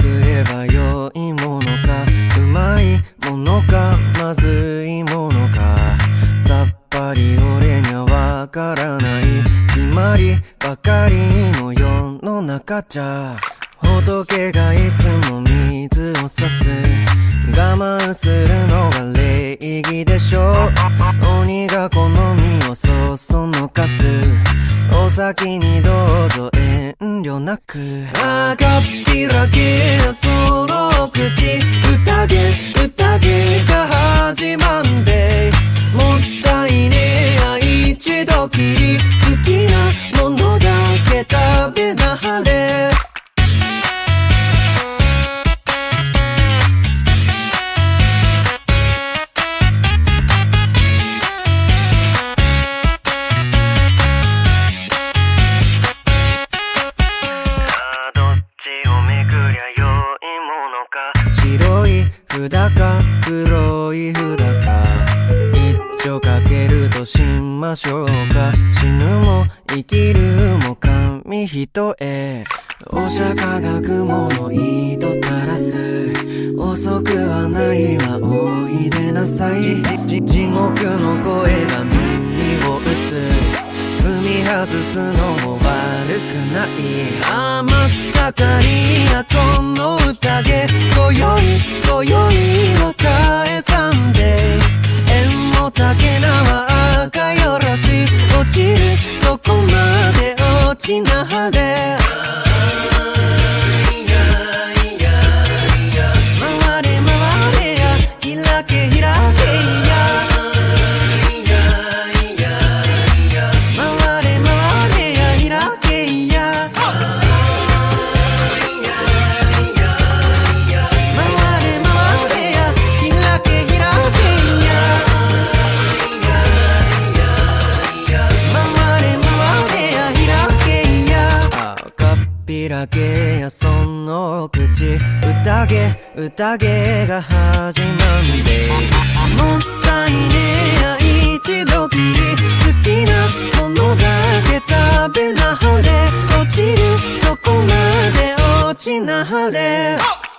食えば良いものかうまいものかまずいものかさっぱり俺にはわからない決まりばかりの世の中じゃ。仏がいつも水を差す。我慢するのが礼儀でしょ。鬼が好みをそそのかす。お先にどうぞ遠慮なく赤っぴらげそのい札か黒い札か。一丁かけるとしましょうか。死ぬも生きるも紙一重お釈迦が雲の糸垂らす。遅くはないわおいでなさい。地獄の声が耳を打つ。踏み外すのも悪くない。甘さかりやその口宴宴が始まんでもったいねえ一度きり好きなものだけ食べなはれ落ちるとこまで落ちなはれ。